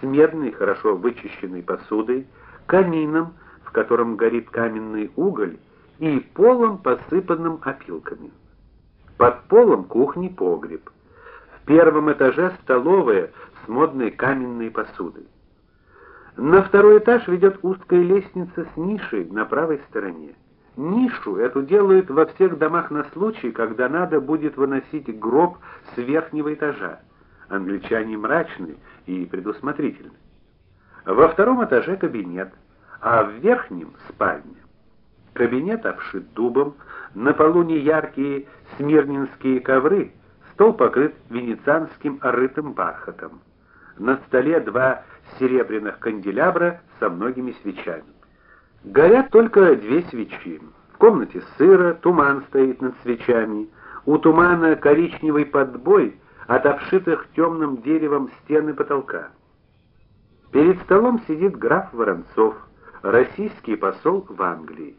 с медной, хорошо вычищенной посудой, камином, в котором горит каменный уголь, и полом, посыпанным опилками. Под полом кухни погреб. В первом этаже столовая с модной каменной посудой. На второй этаж ведет узкая лестница с нишей на правой стороне. Нишу эту делают во всех домах на случай, когда надо будет выносить гроб с верхнего этажа. Англичане мрачны и предусмотрительны. Во втором этаже кабинет, а в верхнем спальня. Кабинет обшит дубом, на полу неяркие смирнинские ковры, стол покрыт венецианским орытым бархатом. На столе два серебряных канделябра со многими свечами. Горят только две свечи. В комнате сыро, туман стоит над свечами. У тумана коричневый подбой от обшитых темным деревом стены потолка. Перед столом сидит граф Воронцов, российский посол в Англии.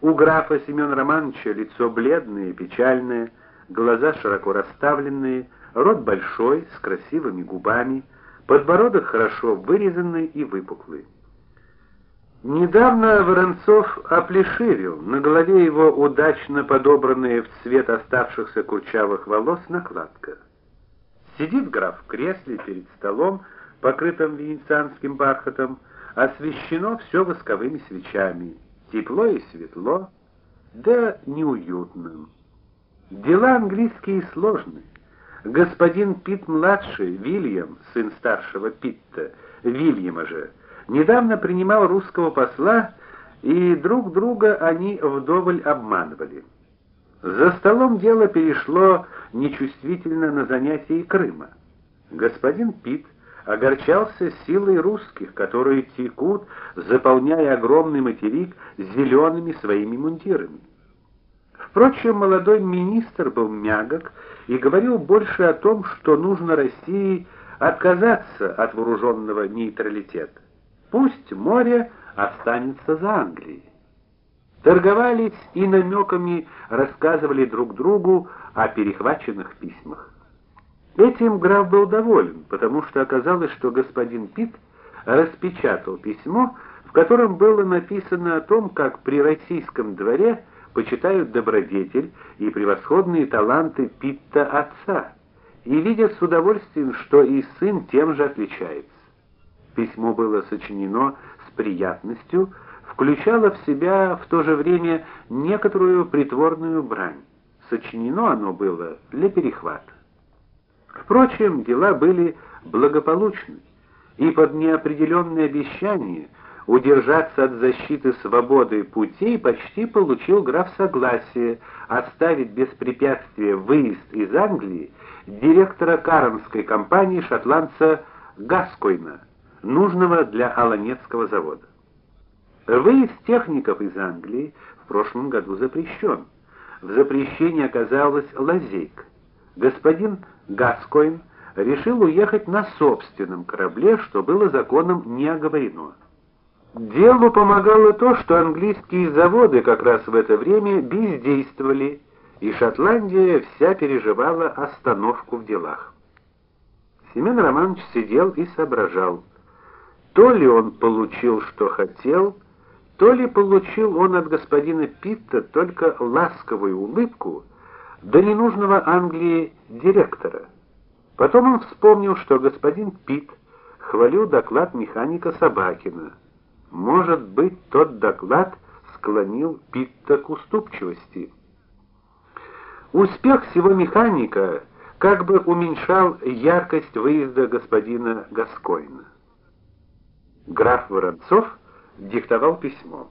У графа Семёна Романовича лицо бледное, печальное, глаза широко расставленные, рот большой, с красивыми губами, подбородок хорошо вырезанный и выпуклый. Недавно Воронцов оплешивил, на голове его удачно подобранные в цвет оставшихся курчавых волос накладка. Сидит граф в кресле перед столом, покрытым венецианским бархатом, освещено все восковыми свечами. Тепло и светло, да неуютно. Дела английские сложные. Господин Пит младший, Вильям, сын старшего Питта, Вильяма же, недавно принимал русского посла, и друг друга они вдоволь обманывали. За столом дело перешло нечувствительно на занятия Крыма. Господин Пит огорчался силой русских, которые текут, заполняя огромный материк зелеными своими мундирами. Впрочем, молодой министр был мягок и говорил больше о том, что нужно России отказаться от вооруженного нейтралитета. Пусть море останется за Англией. Торговались и намеками рассказывали друг другу о перехваченных письмах. Этим граф был доволен, потому что оказалось, что господин Пит распечатал письмо, в котором было написано о том, как при российском дворе почитают добродетель и превосходные таланты Питта отца, и видят с удовольствием, что и сын тем же отличается. Письмо было сочинено с приятностью, включало в себя в то же время некоторую притворную брань. Сочинено оно было для перехвата. Впрочем, дела были благополучны, и под неопределенное обещание удержаться от защиты свободы путей почти получил граф согласие оставить без препятствия выезд из Англии директора Карнской компании шотландца Гаскойна, нужного для Аланецкого завода. Выезд техников из Англии в прошлом году запрещен. В запрещении оказалась лазейка. Господин Гаскойн решил уехать на собственном корабле, что было законом не оговорено. Делу помогало то, что английские заводы как раз в это время бездействовали, и Шотландия вся переживала остановку в делах. Семен Романович сидел и соображал. То ли он получил, что хотел, то ли получил он от господина Питта только ласковую улыбку, да ненужного Англии директора. Потом он вспомнил, что господин Питт хвалил доклад механика Собакина. Может быть, тот доклад склонил Питта к уступчивости. Успех всего механика как бы уменьшал яркость выезда господина Гаскойна. Граф Воронцов диктовал письмо.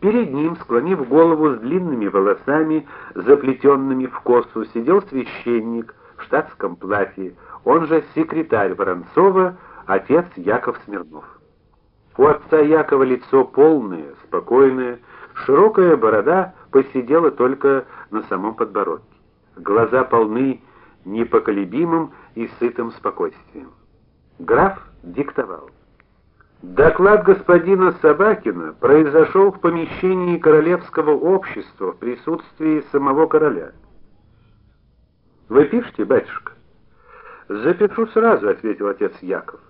Перед ним, склонив голову с длинными волосами, заплетенными в косу, сидел священник в штатском платье, он же секретарь Воронцова, отец Яков Смирнов. У отца Якова лицо полное, спокойное, широкая борода посидела только на самом подбородке. Глаза полны непоколебимым и сытым спокойствием. Граф диктовал. Доклад господина Собакина произошел в помещении королевского общества в присутствии самого короля. Вы батюшка? Запишу сразу, ответил отец Яков.